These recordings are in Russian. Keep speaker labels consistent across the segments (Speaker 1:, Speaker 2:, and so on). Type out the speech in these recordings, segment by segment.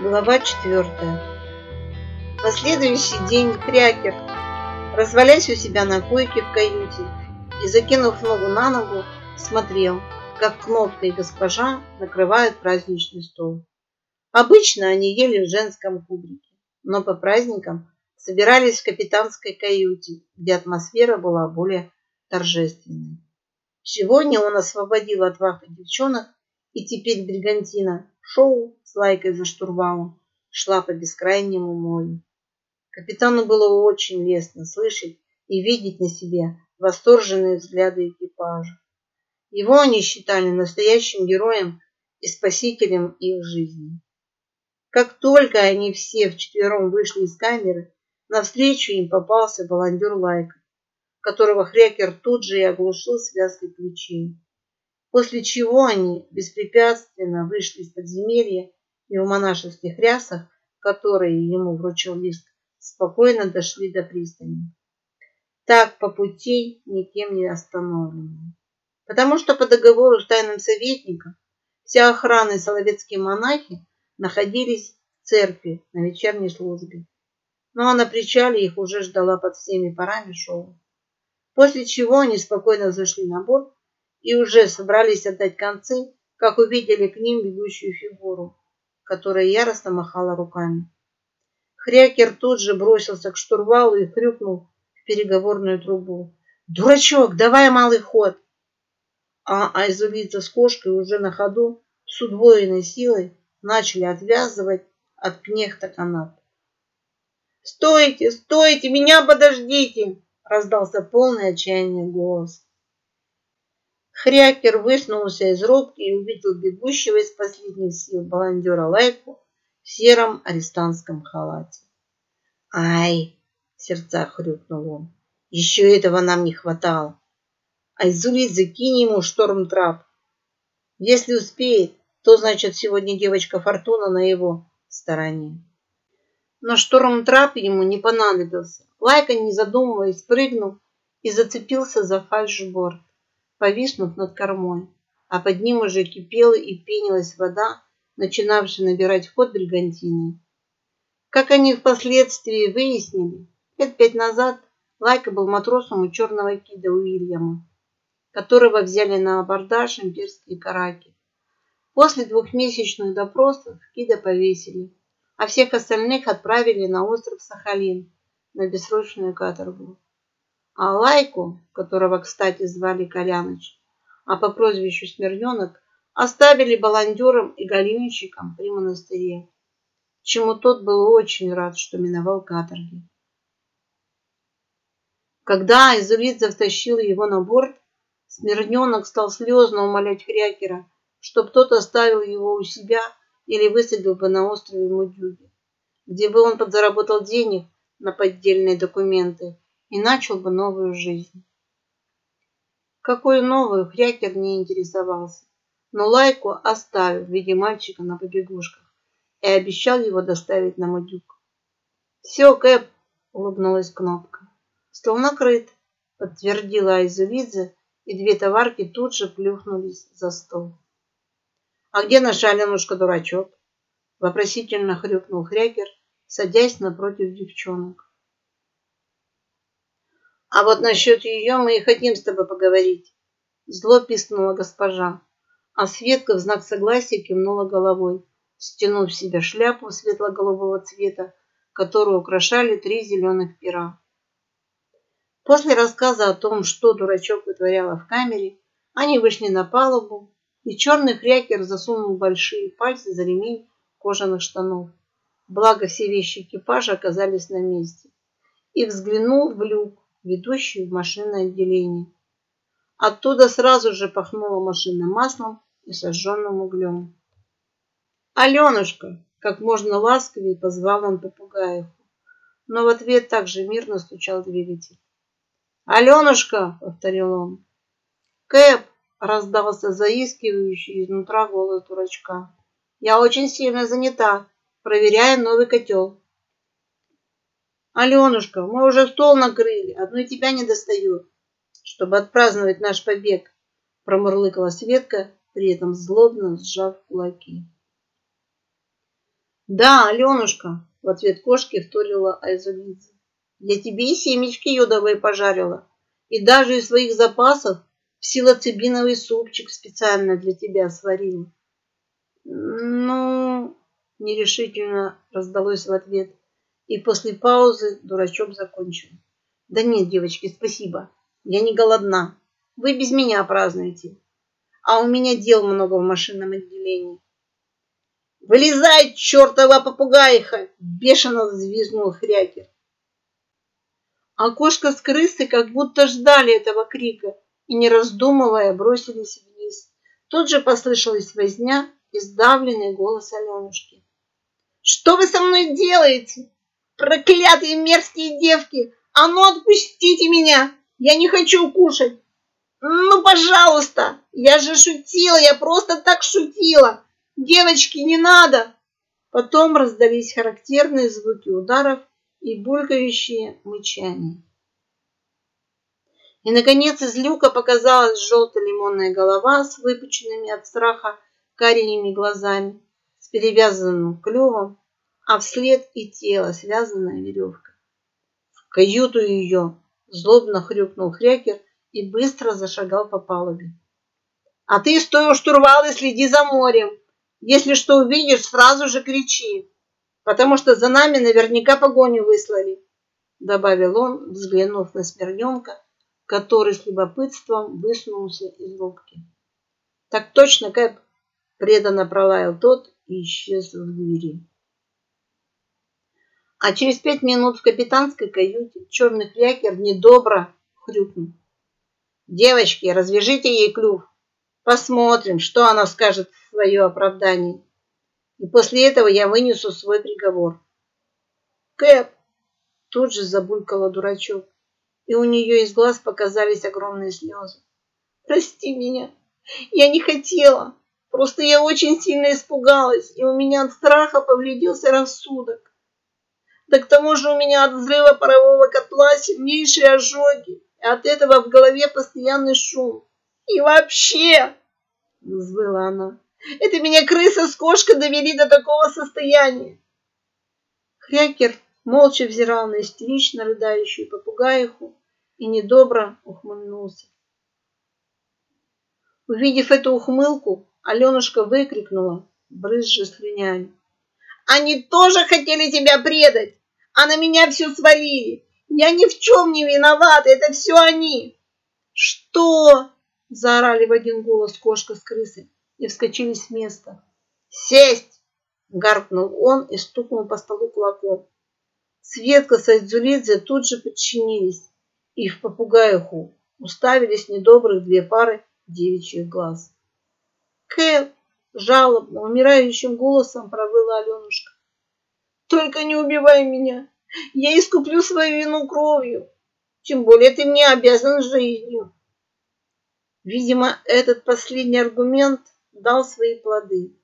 Speaker 1: Глава четвертая. На следующий день Крякер, развалясь у себя на койке в каюте и закинув ногу на ногу, смотрел, как Кнопка и госпожа накрывают праздничный стол. Обычно они ели в женском кубрике, но по праздникам собирались в капитанской каюте, где атмосфера была более торжественной. Сегодня он освободил от вахты девчонок, и теперь Бригантина шоу с лайкой за штурвалом шла по бескрайнему морю. Капитану было очень лестно слышать и видеть на себе восторженные взгляды экипажа. Его они считали настоящим героем и спасителем их жизни. Как только они все вчетвером вышли из камеры, навстречу им попался волонтер Лайка, которого Хрякер тут же и оглушил связкой ключей. После чего они беспрепятственно вышли из подземелья и в монашеских рясах, которые ему вручил лист, спокойно дошли до пристани. Так по пути никем не остановленные. Потому что по договору с тайным советником вся охрана и соловецкие монахи находились в церкви на вечерней службе. Ну а на причале их уже ждала под всеми парами шоу. После чего они спокойно зашли на борт и уже собрались отдать концы, как увидели к ним бегущую фигуру, которая яростно махала руками. Хрякер тут же бросился к штурвалу и хрюкнул в переговорную трубу. «Дурачок, давай малый ход!» А Айзулица с кошкой уже на ходу с удвоенной силой начали отвязывать от кнехта канат. «Стойте, стойте, меня подождите!» раздался полный отчаяния голос. Хрякер высунулся из рубки и увидел бегущего из последних сил баландера Лайку в сером арестантском халате. «Ай!» — в сердцах хрюкнул он. «Еще этого нам не хватало. Айзулит, закинь ему шторм-трап. Если успеет, то значит сегодня девочка Фортуна на его стороне». Но шторм-трап ему не понадобился. Лайка, не задумываясь, прыгнул и зацепился за фальшборд повиснув над кормой, а под ним уже кипела и пенилась вода, начинавшая набирать ход бригантины. Как они впоследствии выяснили, лет пять назад Лайка был матросом у черного кида Уильяма, которого взяли на абордаж имперские караки. После двухмесячных допросов Кида повесили, а всех остальных отправили на остров Сахалин на бессрочную каторгу. А Лайку, которого, кстати, звали Коляныч, а по прозвищу Смирненок, оставили баландером и галимщиком при монастыре, чему тот был очень рад, что миновал каторги. Когда Изулидзе втащил его на борт, Смирненок стал слезно умолять Хрякера, чтоб тот оставил его у себя или высадил бы на острове Мудюги, где бы он подзаработал денег на поддельные документы и начал бы новую жизнь. Какую новую, Хрякер не интересовался, но Лайку оставил в виде мальчика на побегушках и обещал его доставить на Мудюк. «Все, Кэп!» — улыбнулась Кнопка. «Стол накрыт», — подтвердила Айзулидзе, и две товарки тут же плюхнулись за стол. «А где наша Аленушка-дурачок?» — вопросительно хрюкнул Хрякер, садясь напротив девчонок. А вот насчет ее мы и хотим с тобой поговорить. Зло пискнула госпожа, а Светка в знак согласия кивнула головой, стянув в себя шляпу светло-голубого цвета, которую украшали три зеленых пера. После рассказа о том, что дурачок вытворяла в камере, они вышли на палубу, и черный хрякер засунул большие пальцы за ремень кожаных штанов. Благо все вещи экипажа оказались на месте. И взглянул в люк, ведущий в машинное отделение. Оттуда сразу же пахнуло машинным маслом и сожженным углем. «Аленушка!» – как можно ласковее позвал он попугаевку, но в ответ также мирно стучал двигатель. «Аленушка!» – повторил он. «Кэп!» – раздался заискивающий изнутра голос дурачка. «Я очень сильно занята, проверяя новый котел». Аленушка, мы уже стол накрыли, одной тебя не достает, чтобы отпраздновать наш побег, промурлыкала Светка, при этом злобно сжав кулаки. Да, Аленушка, в ответ кошки вторила Айзулидзе. Я тебе и семечки йодовые пожарила, и даже из своих запасов псилоцибиновый супчик специально для тебя сварила. Ну, нерешительно раздалось в ответ, и после паузы дурачок закончил. Да нет, девочки, спасибо, я не голодна. Вы без меня празднуете, а у меня дел много в машинном отделении. «Вылезай, чертова попугаиха!» – бешено взвизгнул Хрякер. А кошка с крысой как будто ждали этого крика и, не раздумывая, бросились вниз. Тут же послышалась возня и сдавленный голос Аленушки. «Что вы со мной делаете? Проклятые мерзкие девки! А ну отпустите меня! Я не хочу кушать! Ну, пожалуйста! Я же шутила, я просто так шутила!» Девочки, не надо! Потом раздались характерные звуки ударов и булькающие мычания. И, наконец, из люка показалась желто-лимонная голова с выпученными от страха карими глазами, с перевязанным клювом, а вслед и тело, связанное веревкой. В каюту ее злобно хрюкнул Хрякер и быстро зашагал по палубе. «А ты стой у штурвала и следи за морем!» Если что увидишь, сразу же кричи, потому что за нами наверняка погоню выслали, добавил он, взглянув на Смирненка, который с любопытством высунулся из рубки. Так точно, Кэп, преданно пролаял тот и исчез в двери. А через пять минут в капитанской каюте черный крякер недобро хрюкнул. «Девочки, развяжите ей клюв. Посмотрим, что она скажет свое оправдание. И после этого я вынесу свой приговор. Кэп! Тут же забулькала дурачок, и у нее из глаз показались огромные слезы. Прости меня, я не хотела. Просто я очень сильно испугалась, и у меня от страха повредился рассудок. Да к тому же у меня от взрыва парового котла сильнейшие ожоги, и от этого в голове постоянный шум. И вообще, взвыла она, это меня крыса с кошкой довели до такого состояния. Хрякер молча взирал на истерично рыдающую попугаиху и недобро ухмыльнулся. Увидев эту ухмылку, Аленушка выкрикнула, брызжа слюнями. Они тоже хотели тебя предать, а на меня все свалили. Я ни в чем не виновата, это все они. Что? Заорали в один голос кошка с крысой и вскочили с места. «Сесть!» – гаркнул он и стукнул по столу кулаком. Светка с Айдзулидзе тут же подчинились и в попугаиху уставились недобрых две пары девичьих глаз. «Кэп!» – жалобно, умирающим голосом провыла Аленушка. «Только не убивай меня! Я искуплю свою вину кровью! Тем более ты мне обязан жизнью!» Видимо, этот последний аргумент дал свои плоды.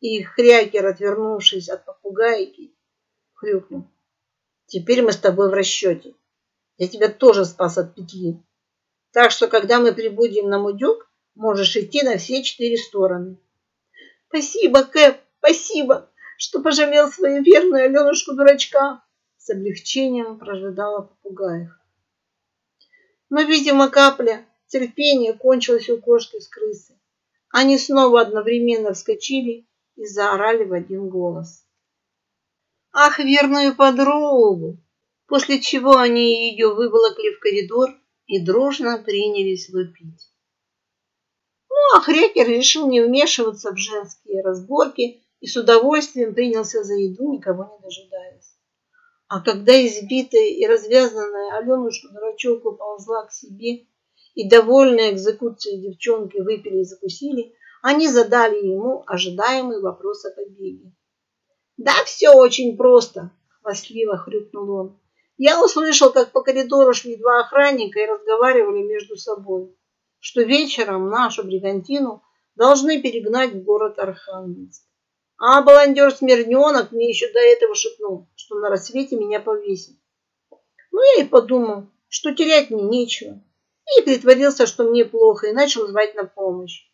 Speaker 1: И Хрякер, отвернувшись от попугайки, хрюкнул. Теперь мы с тобой в расчете. Я тебя тоже спас от петли. Так что, когда мы прибудем на Мудюк, можешь идти на все четыре стороны. Спасибо, Кэп, спасибо, что пожалел свою верную Аленушку-дурачка. С облегчением прожидала попугаев. Но, видимо, капля терпения кончилась у кошки с крысой. Они снова одновременно вскочили и заорали в один голос. Ах, верную подругу! После чего они ее выволокли в коридор и дружно принялись лупить. Ну, а Хрекер решил не вмешиваться в женские разборки и с удовольствием принялся за еду, никого не дожидаясь. А когда избитая и развязанная Аленушка-дурачок уползла к себе и, довольные экзекуцией девчонки, выпили и закусили, они задали ему ожидаемый вопрос о побеге. «Да все очень просто», – хвастливо хрюкнул он. «Я услышал, как по коридору шли два охранника и разговаривали между собой, что вечером нашу бригантину должны перегнать в город Архангельск. А баландер Смирненок мне еще до этого шепнул, что на рассвете меня повесит. Ну, я и подумал, что терять мне нечего и притворился, что мне плохо, и начал звать на помощь.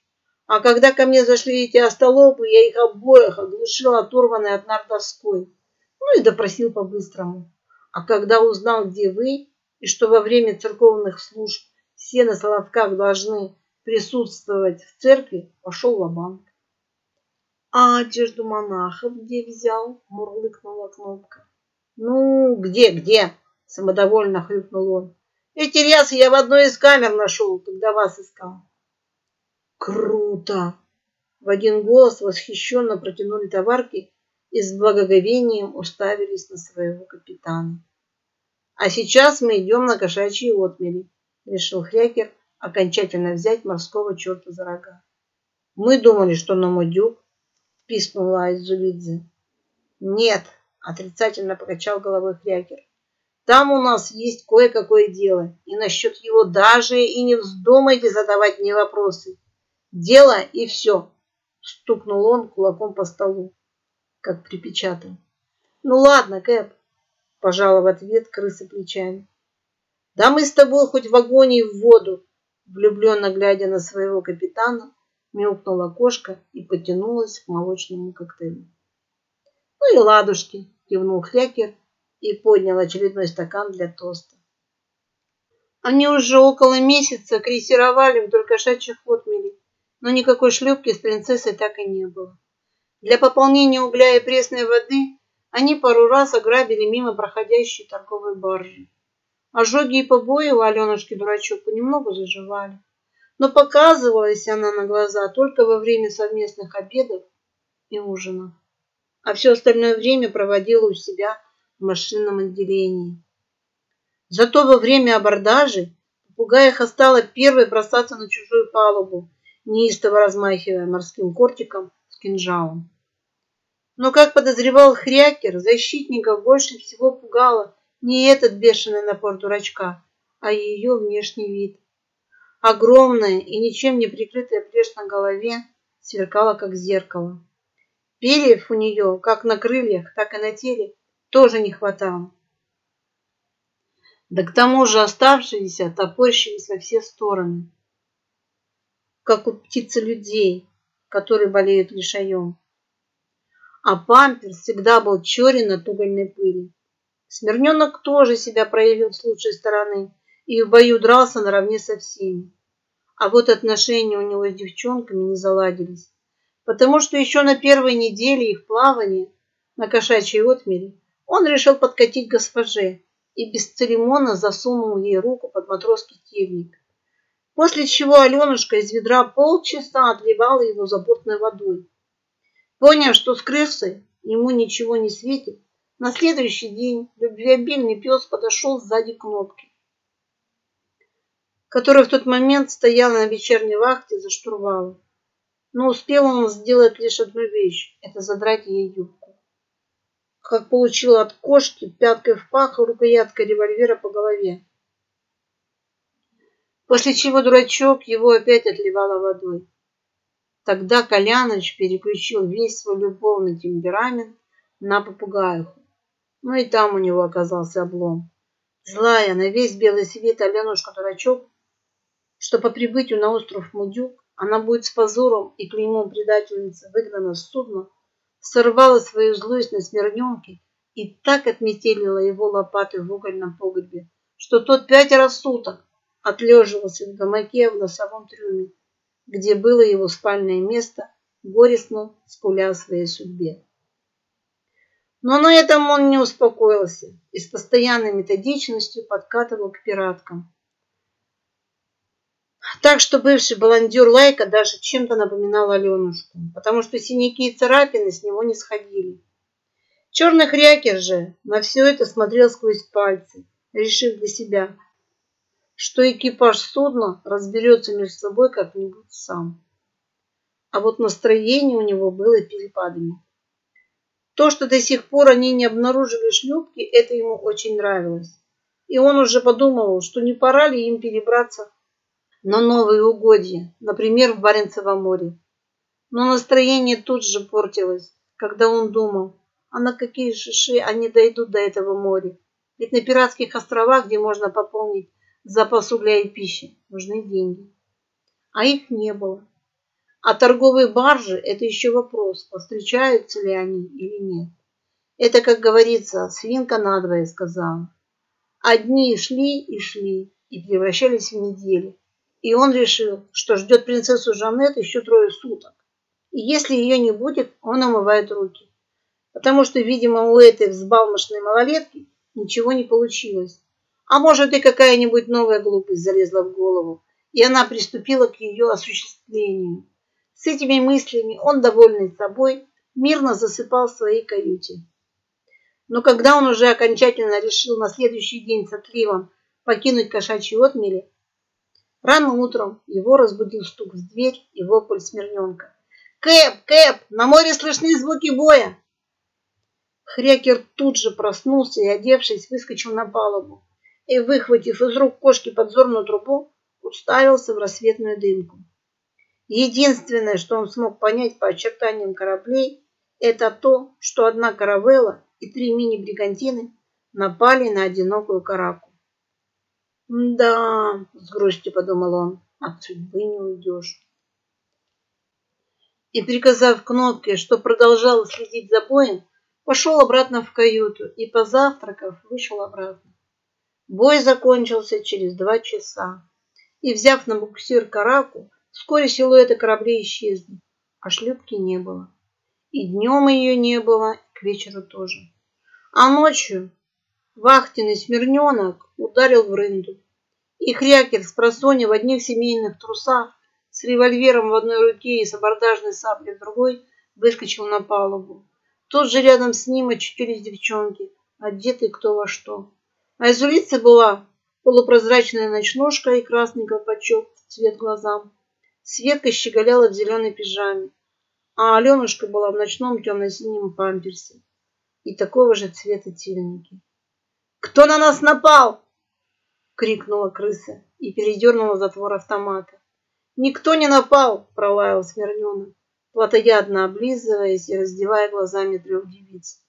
Speaker 1: А когда ко мне зашли эти остолопы, я их обоих оглушил оторванной от нар. Ну и допросил по-быстрому. А когда узнал, где вы, и что во время церковных служб все на соловках должны присутствовать в церкви, пошел А одежду монахов где взял? Мурлыкнула кнопка. Ну, где, где? Самодовольно хрюкнул он. Эти рясы я в одной из камер нашел, когда вас искал. Круто! В один голос восхищенно протянули товарки и с благоговением уставились на своего капитана. А сейчас мы идем на кошачьи отмели, решил Хрякер окончательно взять морского черта за рога. Мы думали, что на мудюк, пискнула Айзулидзе. Нет, отрицательно покачал головой Хрякер. Там у нас есть кое-какое дело, и насчет его даже и не вздумайте задавать мне вопросы. Дело и все. Стукнул он кулаком по столу, как припечатал. Ну ладно, Кэп, пожала в ответ крыса плечами. Да мы с тобой хоть в огонь и в воду, влюбленно глядя на своего капитана, мяукнула кошка и потянулась к молочному коктейлю. Ну и ладушки, кивнул Хрякер и поднял очередной стакан для тоста. Они уже около месяца крейсировали вдоль кошачьих отмелей, но никакой шлюпки с принцессой так и не было. Для пополнения угля и пресной воды они пару раз ограбили мимо проходящей торговой баржи. Ожоги и побои у Аленушки дурачок понемногу заживали. Но показывалась она на глаза только во время совместных обедов и ужинов. А все остальное время проводила у себя в машинном отделении. Зато во время абордажи попугаиха стала первой бросаться на чужую палубу, неистово размахивая морским кортиком с кинжалом. Но, как подозревал Хрякер, защитников больше всего пугало не этот бешеный напор дурачка, а ее внешний вид. Огромная и ничем не прикрытая плешь на голове сверкала, как зеркало. Перьев у нее, как на крыльях, так и на теле, тоже не хватало. Да к тому же оставшиеся топорщились во все стороны, как у птицы людей, которые болеют лишаем. А памперс всегда был черен от угольной пыли. Смирненок тоже себя проявил с лучшей стороны и в бою дрался наравне со всеми. А вот отношения у него с девчонками не заладились, потому что еще на первой неделе их плавания на кошачьей отмели он решил подкатить госпоже и без церемона засунул ей руку под матросский тельник. После чего Аленушка из ведра полчаса отливала его забортной водой. Поняв, что с крысой ему ничего не светит, на следующий день любвеобильный пес подошел сзади кнопки, которая в тот момент стояла на вечерней вахте за штурвалом. Но успел он сделать лишь одну вещь – это задрать ей юбку. Как получил от кошки пяткой в пах и рукояткой револьвера по голове. После чего дурачок его опять отливала водой. Тогда Коляныч переключил весь свой любовный темперамент на попугаиху. Ну и там у него оказался облом. Злая на весь белый свет Аленушка-дурачок, что по прибытию на остров Мудюк она будет с позором и клеймом предательницы выгнана с судна, сорвала свою злость на смирненке и так отметелила его лопатой в угольном погребе, что тот пятеро суток отлеживался в гамаке в носовом трюме где было его спальное место, горестно скуля о своей судьбе. Но на этом он не успокоился и с постоянной методичностью подкатывал к пираткам. Так что бывший баландюр Лайка даже чем-то напоминал Аленушку, потому что синяки и царапины с него не сходили. Черный хрякер же на все это смотрел сквозь пальцы, решив для себя – что экипаж судна разберется между собой как-нибудь сам. А вот настроение у него было перепадами. То, что до сих пор они не обнаружили шлюпки, это ему очень нравилось. И он уже подумывал, что не пора ли им перебраться на новые угодья, например, в Баренцево море. Но настроение тут же портилось, когда он думал, а на какие шиши они дойдут до этого моря. Ведь на пиратских островах, где можно пополнить запас угля и пищи, нужны деньги. А их не было. А торговые баржи – это еще вопрос, повстречаются ли они или нет. Это, как говорится, свинка надвое сказала. Одни шли и шли, и превращались в недели. И он решил, что ждет принцессу Жанет еще трое суток. И если ее не будет, он омывает руки. Потому что, видимо, у этой взбалмошной малолетки ничего не получилось. А может и какая-нибудь новая глупость залезла в голову, и она приступила к ее осуществлению. С этими мыслями он, довольный собой, мирно засыпал в своей каюте. Но когда он уже окончательно решил на следующий день с отливом покинуть кошачьи отмели, рано утром его разбудил стук в дверь и вопль Смирненка. «Кэп! Кэп! На море слышны звуки боя!» Хрякер тут же проснулся и, одевшись, выскочил на палубу и, выхватив из рук кошки подзорную трубу, уставился в рассветную дымку. Единственное, что он смог понять по очертаниям кораблей, это то, что одна каравелла и три мини-бригантины напали на одинокую караку. «Да», — с грустью подумал он, — «от судьбы не уйдешь». И, приказав кнопке, что продолжал следить за боем, пошел обратно в каюту и, позавтракав, вышел обратно. Бой закончился через два часа, и, взяв на буксир караку, вскоре силуэты кораблей исчезли, а шлюпки не было. И днем ее не было, и к вечеру тоже. А ночью вахтенный Смирненок ударил в рынду. И Хрякер с просони в одних семейных трусах, с револьвером в одной руке и с абордажной саблей в другой, выскочил на палубу. Тут же рядом с ним очутились девчонки, одетые кто во что. А из улицы была полупрозрачная ночнушка и красный колпачок в цвет глазам. Светка щеголяла в зеленой пижаме а Аленушка была в ночном темно-синем памперсе и такого же цвета тельники. «Кто на нас напал?» — крикнула крыса и передернула затвор автомата. «Никто не напал!» — пролаял Смирненок, плотоядно облизываясь и раздевая глазами трех девиц.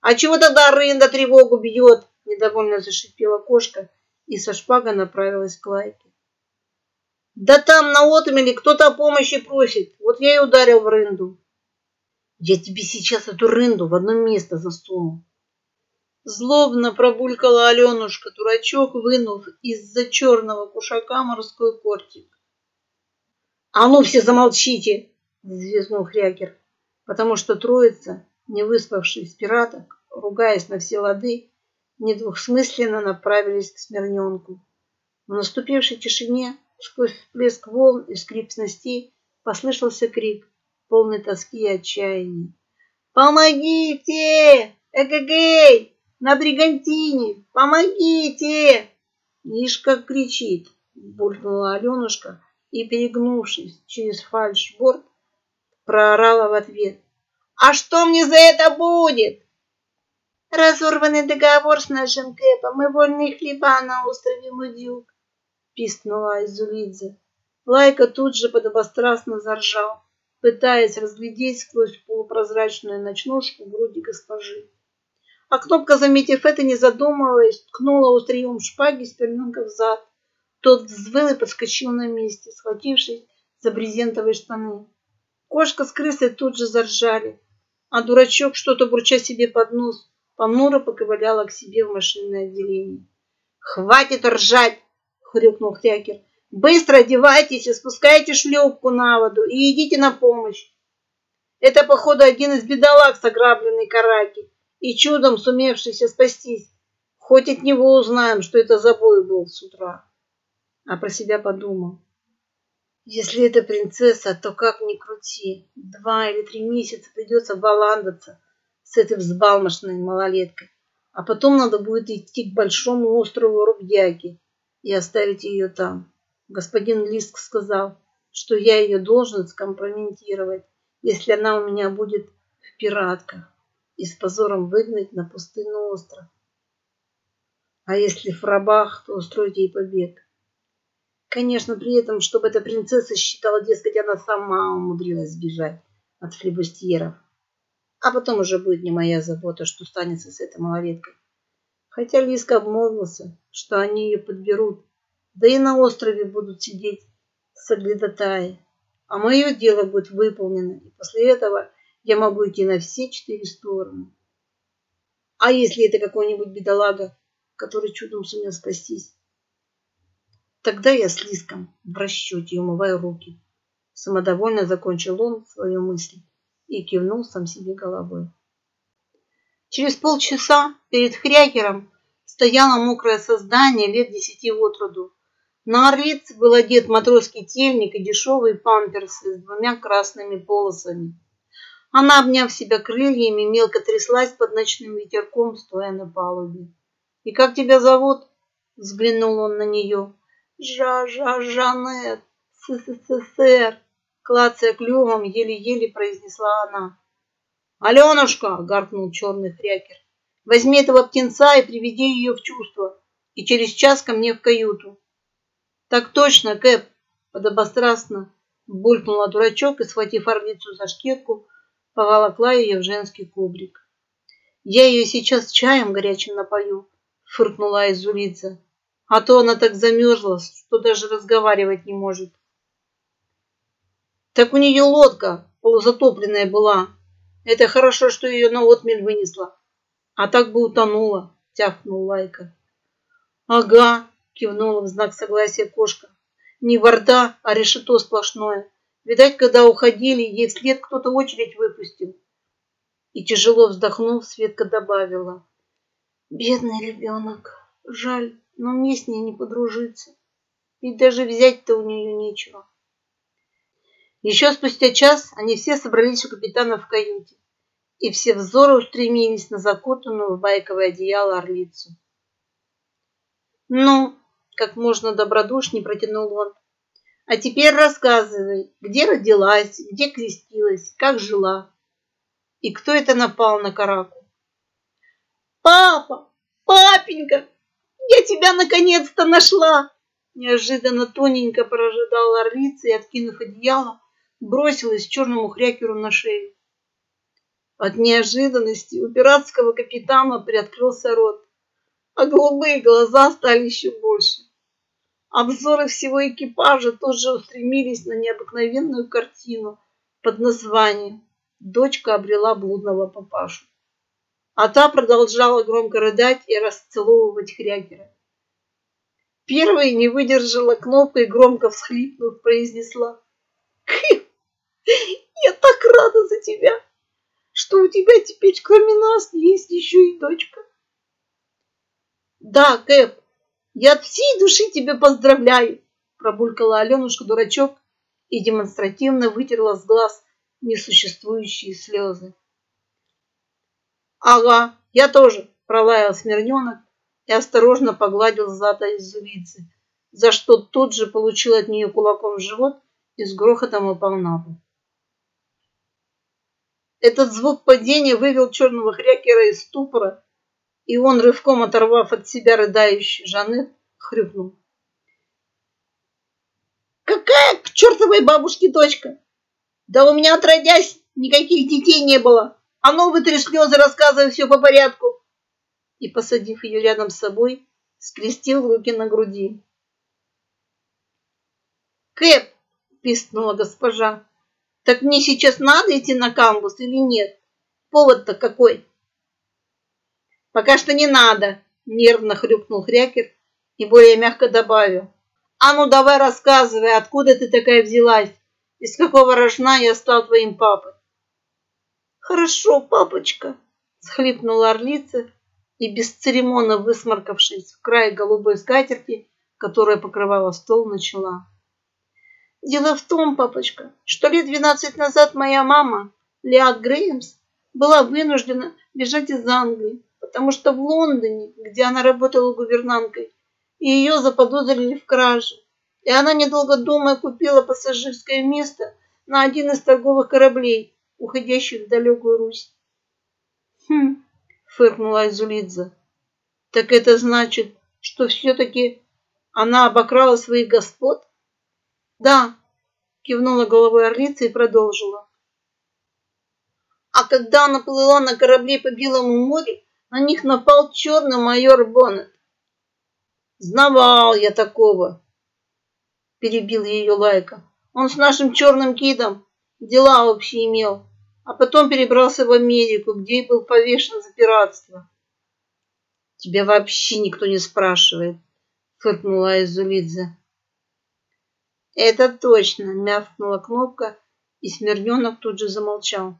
Speaker 1: «А чего тогда Рында тревогу бьет?» — недовольно зашипела кошка и со шпагой направилась к лайке. Да там на отмеле кто-то о помощи просит. Вот я и ударил в рынду. Я тебе сейчас эту рынду в одно место засуну. Злобно пробулькала Аленушка, дурачок, вынув из-за черного кушака морской кортик. «А ну все замолчите!» – взвизнул Хрякер, потому что троица, не выспавшись пираток, ругаясь на все лады, недвусмысленно направились к Смирненку. В наступившей тишине Сквозь всплеск волн и скрип снастей послышался крик, полный тоски и отчаяния. «Помогите! Эгегей! На бригантине! Помогите!» Ишь, как кричит, булькнула Аленушка и, перегнувшись через фальшборд, проорала в ответ. «А что мне за это будет?» «Разорванный договор с нашим Кэпом и вольные хлеба на острове Мудюк пискнула Изулидзе. Лайка тут же подобострастно заржал, пытаясь разглядеть сквозь полупрозрачную ночнушку груди госпожи. А кнопка, заметив это, не задумываясь, ткнула острием шпаги сперненка в зад. Тот взвыл и подскочил на месте, схватившись за брезентовые штаны. Кошка с крысой тут же заржали, а дурачок, что-то бурча себе под нос, понуро поковыляла к себе в машинное отделение. «Хватит ржать!» хрюкнул Хрякер. Быстро одевайтесь и спускайте шлюпку на воду и идите на помощь. Это, походу, один из бедолаг с ограбленной караки и чудом сумевшийся спастись. Хоть от него узнаем, что это за бой был с утра. А про себя подумал. Если это принцесса, то как ни крути, два или три месяца придется баландаться с этой взбалмошной малолеткой. А потом надо будет идти к большому острову Рубьяки и оставить ее там. Господин Лиск сказал, что я ее должен скомпрометировать, если она у меня будет в пиратках и с позором выгнать на пустынный остров. А если в рабах, то устроить ей побег. Конечно, при этом, чтобы эта принцесса считала, дескать, она сама умудрилась сбежать от флебустьеров. А потом уже будет не моя забота, что станется с этой малолеткой. Хотя Лиска обмолвился, что они ее подберут, да и на острове будут сидеть соглядатаи. а мое дело будет выполнено, и после этого я могу идти на все четыре стороны. А если это какой-нибудь бедолага, который чудом сумел спастись? Тогда я с Лиском в расчете умываю руки. Самодовольно закончил он свою мысль и кивнул сам себе головой. Через полчаса перед хрякером стояло мокрое создание лет десяти от роду. На орлице был одет матросский тельник и дешевые памперсы с двумя красными полосами. Она, обняв себя крыльями, мелко тряслась под ночным ветерком, стоя на палубе. «И как тебя зовут?» — взглянул он на нее. «Жа-жа-Жанет, СССР!» Клацая клювом, еле-еле произнесла она. «Аленушка!» — гаркнул черный хрякер. «Возьми этого птенца и приведи ее в чувство, и через час ко мне в каюту». «Так точно, Кэп!» — подобострастно булькнула дурачок и, схватив орлицу за шкирку, поволокла ее в женский кубрик. «Я ее сейчас чаем горячим напою», — фыркнула Изулица. «А то она так замерзла, что даже разговаривать не может». «Так у нее лодка полузатопленная была. Это хорошо, что ее на отмель вынесла. А так бы утонула», — тяхнул Лайка. «Ага», — кивнула в знак согласия кошка. «Не ворда, а решето сплошное. Видать, когда уходили, ей вслед кто-то очередь выпустил. И тяжело вздохнув, Светка добавила. Бедный ребенок. Жаль, но мне с ней не подружиться. И даже взять-то у нее нечего. Еще спустя час они все собрались у капитана в каюте, и все взоры устремились на закутанную в байковое одеяло орлицу. «Ну, как можно добродушней протянул он, а теперь рассказывай, где родилась, где крестилась, как жила. И кто это напал на Караку? Папа, папенька, я тебя наконец-то нашла! Неожиданно тоненько прожидала орлица и, откинув одеяло, бросилась черному хрякеру на шею. От неожиданности у пиратского капитана приоткрылся рот, а голубые глаза стали еще больше. Обзоры всего экипажа тоже устремились на необыкновенную картину под названием «Дочка обрела блудного папашу». А та продолжала громко рыдать и расцеловывать Хрякера. Первая не выдержала кнопкой, громко всхлипнув, произнесла. «Я так рада за тебя, что у тебя теперь кроме нас есть еще и дочка». «Да, Кэп, я от всей души тебя поздравляю, пробулькала Аленушка-дурачок и демонстративно вытерла с глаз несуществующие слезы. Ага, я тоже, пролаял Смирненок и осторожно погладил зада из улицы, за что тут же получил от нее кулаком в живот и с грохотом упал на пол. Этот звук падения вывел черного хрякера из ступора, и он, рывком оторвав от себя рыдающий Жанет, хрюкнул. «Какая к чертовой бабушке дочка? Да у меня отродясь никаких детей не было. А ну, вытри слезы, рассказывай все по порядку!» И, посадив ее рядом с собой, скрестил руки на груди. «Кэп!» – пискнула госпожа. «Так мне сейчас надо идти на камбус или нет? Повод-то какой?» Пока что не надо, нервно хрюкнул Хрякер и более мягко добавил. А ну давай рассказывай, откуда ты такая взялась? Из какого рожна я стал твоим папой? Хорошо, папочка, схлипнула орлица и, бесцеремонно высморкавшись в край голубой скатерти, которая покрывала стол, начала. Дело в том, папочка, что лет двенадцать назад моя мама, Лиад Греймс, была вынуждена бежать из Англии потому что в Лондоне, где она работала гувернанткой, ее заподозрили в краже. И она, недолго думая, купила пассажирское место на один из торговых кораблей, уходящих в далекую Русь. «Хм», — фыркнула Азулидзе, — «так это значит, что все-таки она обокрала своих господ?» «Да», — кивнула головой орлица и продолжила. А когда она плыла на корабле по Белому морю, на них напал черный майор Боннет. Знавал я такого, перебил ее Лайка. Он с нашим черным кидом дела общие имел, а потом перебрался в Америку, где и был повешен за пиратство. Тебя вообще никто не спрашивает, фыркнула Айзулидзе. Это точно, мявкнула кнопка, и Смирненок тут же замолчал.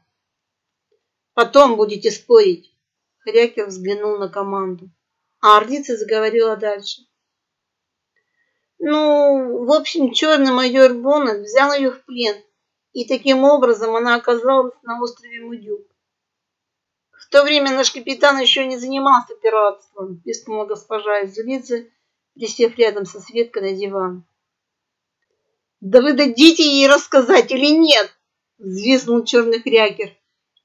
Speaker 1: Потом будете спорить. Хрякер взглянул на команду, а Орлица заговорила дальше. Ну, в общем, черный майор Боннет взял ее в плен, и таким образом она оказалась на острове Мудюк. В то время наш капитан еще не занимался пиратством, пискнула госпожа из улицы, присев рядом со Светкой на диван. Да вы дадите ей рассказать или нет? Взвиснул черный хрякер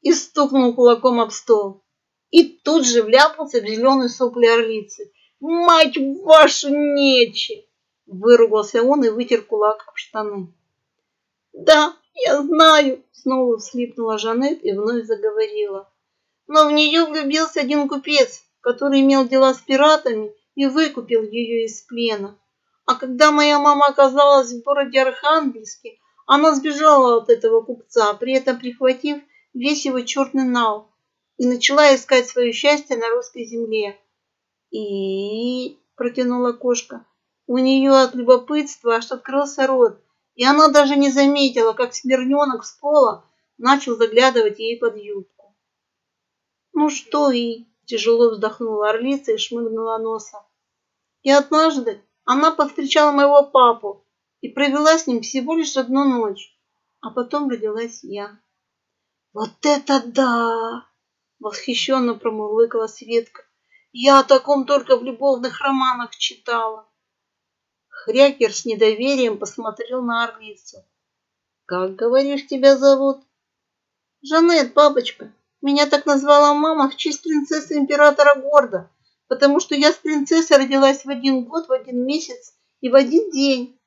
Speaker 1: и стукнул кулаком об стол. И тут же вляпался в зеленый сопли орлицы. Мать вашу нечи! Выругался он и вытер кулак об штаны. «Да, я знаю!» Снова вслипнула Жанет и вновь заговорила. «Но в нее влюбился один купец, который имел дела с пиратами и выкупил ее из плена. А когда моя мама оказалась в городе Архангельске, она сбежала от этого купца, при этом прихватив весь его черный нал, и начала искать свое счастье на русской земле. И протянула кошка. У нее от любопытства аж открылся рот, и она даже не заметила, как смирненок с пола начал заглядывать ей под юбку. «Ну что и?» – тяжело вздохнула орлица и шмыгнула носом. И однажды она повстречала моего папу и провела с ним всего лишь одну ночь, а потом родилась я. «Вот это да!» – восхищенно промурлыкала Светка. «Я о таком только в любовных романах читала». Хрякер с недоверием посмотрел на орлицу. «Как, говоришь, тебя зовут?» «Жанет, бабочка. Меня так назвала мама в честь принцессы императора Горда, потому что я с принцессой родилась в один год, в один месяц и в один день».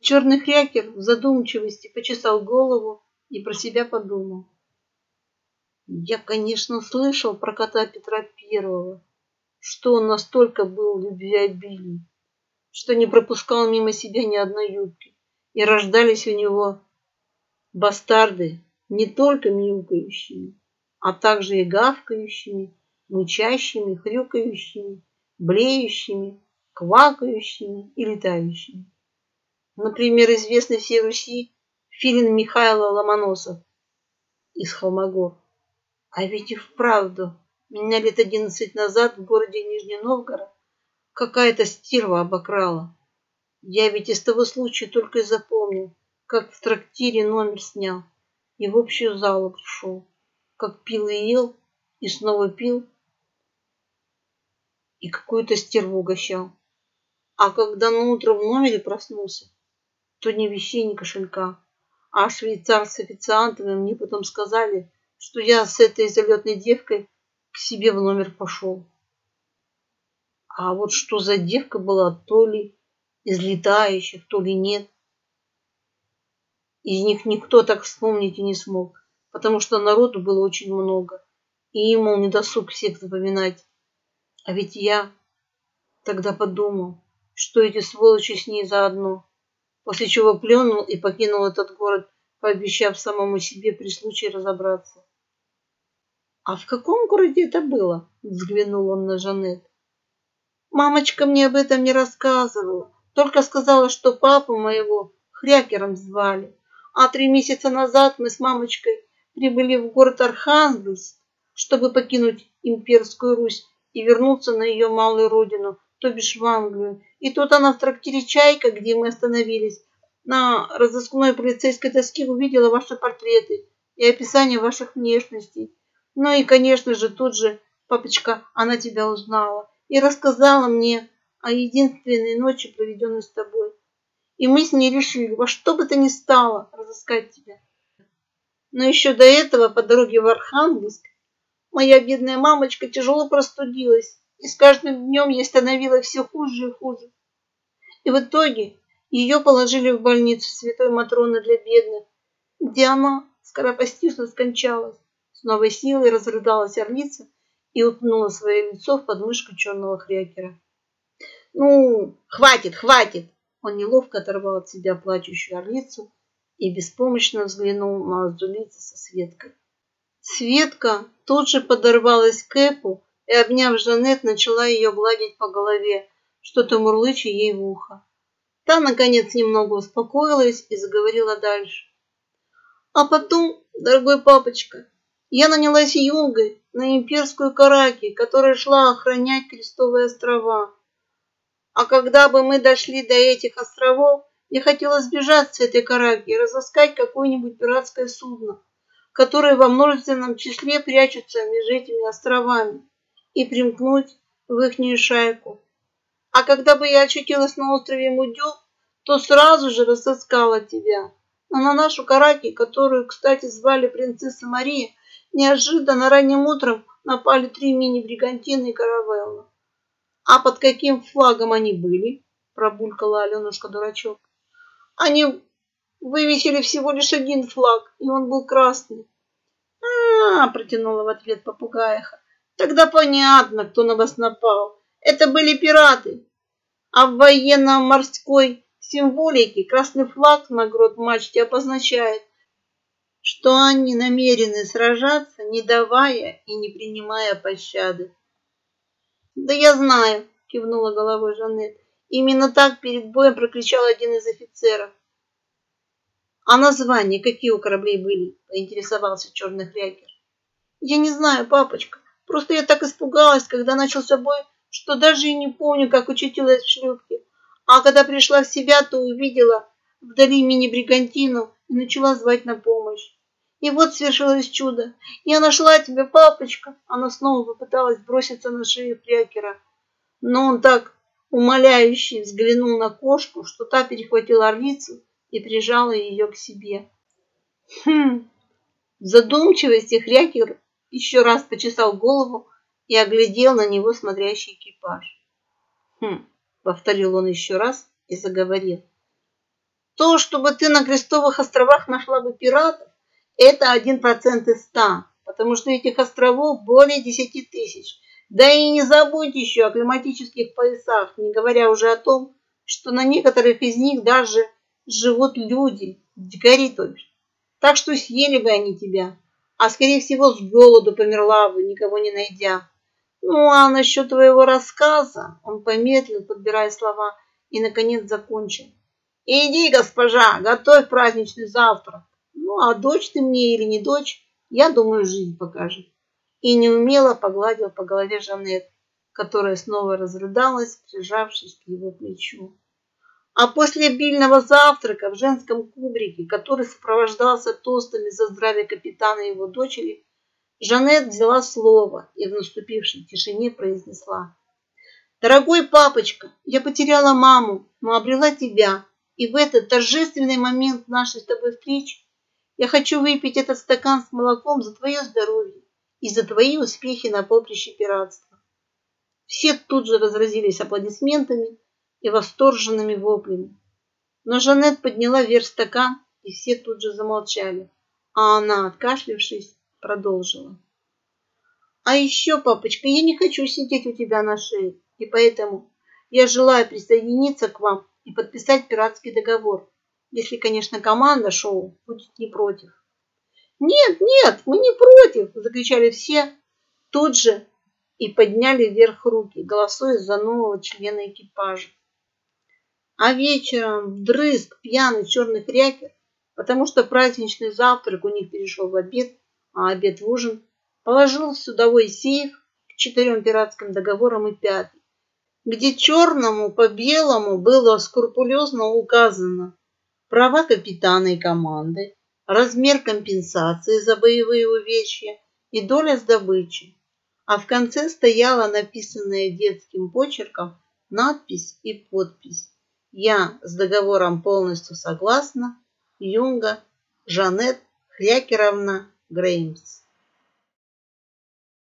Speaker 1: Черный хрякер в задумчивости почесал голову и про себя подумал. Я, конечно, слышал про кота Петра Первого, что он настолько был любвеобилен что не пропускал мимо себя ни одной юбки. И рождались у него бастарды не только мяукающими, а также и гавкающими, мычащими, хрюкающими, блеющими, квакающими и летающими. Например, известный всей Руси филин Михайло Ломоносов из Холмогор. А ведь и вправду, меня лет одиннадцать назад в городе Нижний Новгород Какая-то стерва обокрала. Я ведь из того случая только и запомнил, как в трактире номер снял и в общую залу пришел, как пил и ел, и снова пил, и какую-то стерву угощал. А когда на утро в номере проснулся, то ни вещей, ни кошелька. А швейцар с официантами мне потом сказали, что я с этой залетной девкой к себе в номер пошел. А вот что за девка была, то ли из летающих, то ли нет. Из них никто так вспомнить и не смог, потому что народу было очень много, и ему не досуг всех запоминать. А ведь я тогда подумал, что эти сволочи с ней заодно, после чего плюнул и покинул этот город, пообещав самому себе при случае разобраться. «А в каком городе это было?» – взглянул он на Жанет. Мамочка мне об этом не рассказывала, только сказала, что папу моего хрякером звали. А три месяца назад мы с мамочкой прибыли в город Архангельск, чтобы покинуть имперскую Русь и вернуться на ее малую родину, то бишь в Англию. И тут она в трактире «Чайка», где мы остановились, на разыскной полицейской доске увидела ваши портреты и описание ваших внешностей. Ну и, конечно же, тут же, папочка, она тебя узнала и рассказала мне о единственной ночи, проведенной с тобой. И мы с ней решили во что бы то ни стало разыскать тебя. Но еще до этого по дороге в Архангельск моя бедная мамочка тяжело простудилась, и с каждым днем ей становилось все хуже и хуже. И в итоге ее положили в больницу Святой Матроны для бедных, где она скоропостижно скончалась. С новой силой разрыдалась орлица и уткнула свое лицо в подмышку черного хрякера. «Ну, хватит, хватит!» Он неловко оторвал от себя плачущую орлицу и беспомощно взглянул на Азулица со Светкой. Светка тут же подорвалась к Эпу и, обняв Жанет, начала ее гладить по голове, что-то мурлыча ей в ухо. Та, наконец, немного успокоилась и заговорила дальше. А потом, дорогой папочка, я нанялась юнгой на имперскую Караки, которая шла охранять Крестовые острова. А когда бы мы дошли до этих островов, я хотела сбежать с этой Караки и разыскать какое-нибудь пиратское судно, которое во множественном числе прячется между этими островами, и примкнуть в ихнюю шайку. А когда бы я очутилась на острове Мудё, то сразу же разыскала тебя. Но на нашу Караки, которую, кстати, звали принцесса Мария, неожиданно ранним утром напали три мини-бригантины и каравелла. А под каким флагом они были? Пробулькала Аленушка-дурачок. Они вывесили всего лишь один флаг, и он был красный. А, протянула в ответ попугаиха. Тогда понятно, кто на вас напал. Это были пираты. А в военно-морской символике красный флаг на грот-мачте обозначает, что они намерены сражаться, не давая и не принимая пощады. «Да я знаю», — кивнула головой Жанет. Именно так перед боем прокричал один из офицеров. «А названия какие у кораблей были?» — поинтересовался черный хрякер. «Я не знаю, папочка. Просто я так испугалась, когда начался бой, что даже и не помню, как очутилась в шлюпке. А когда пришла в себя, то увидела вдали мини-бригантину и начала звать на помощь. И вот свершилось чудо. Я нашла тебя, папочка. Она снова попыталась броситься на шею Крякера. Но он так умоляюще взглянул на кошку, что та перехватила орлицу и прижала ее к себе. Хм. В задумчивости Хрякер еще раз почесал голову и оглядел на него смотрящий экипаж. Хм, повторил он еще раз и заговорил. То, чтобы ты на Крестовых островах нашла бы пиратов, это один процент из ста, потому что этих островов более десяти тысяч. Да и не забудь еще о климатических поясах, не говоря уже о том, что на некоторых из них даже живут люди, дикари то бишь. Так что съели бы они тебя, а скорее всего с голоду померла бы, никого не найдя. Ну, а насчет твоего рассказа, он помедлил, подбирая слова, и, наконец, закончил. Иди, госпожа, готовь праздничный завтрак. Ну, а дочь ты мне или не дочь, я думаю, жизнь покажет. И неумело погладил по голове Жанет, которая снова разрыдалась, прижавшись к его плечу. А после обильного завтрака в женском кубрике, который сопровождался тостами за здравие капитана и его дочери, Жанет взяла слово и в наступившей тишине произнесла. «Дорогой папочка, я потеряла маму, но обрела тебя, и в этот торжественный момент нашей с тобой встречи я хочу выпить этот стакан с молоком за твое здоровье и за твои успехи на поприще пиратства. Все тут же разразились аплодисментами и восторженными воплями. Но Жанет подняла вверх стакан, и все тут же замолчали, а она, откашлившись, продолжила. А еще, папочка, я не хочу сидеть у тебя на шее, и поэтому я желаю присоединиться к вам и подписать пиратский договор если, конечно, команда шоу будет не против. «Нет, нет, мы не против!» – закричали все тут же и подняли вверх руки, голосуя за нового члена экипажа. А вечером вдрызг пьяный черный крякер, потому что праздничный завтрак у них перешел в обед, а обед в ужин, положил в судовой сейф к четырем пиратским договорам и пятый, где черному по белому было скрупулезно указано, права капитана и команды, размер компенсации за боевые увечья и доля с добычи. А в конце стояла написанная детским почерком надпись и подпись. Я с договором полностью согласна. Юнга Жанет Хрякеровна Греймс.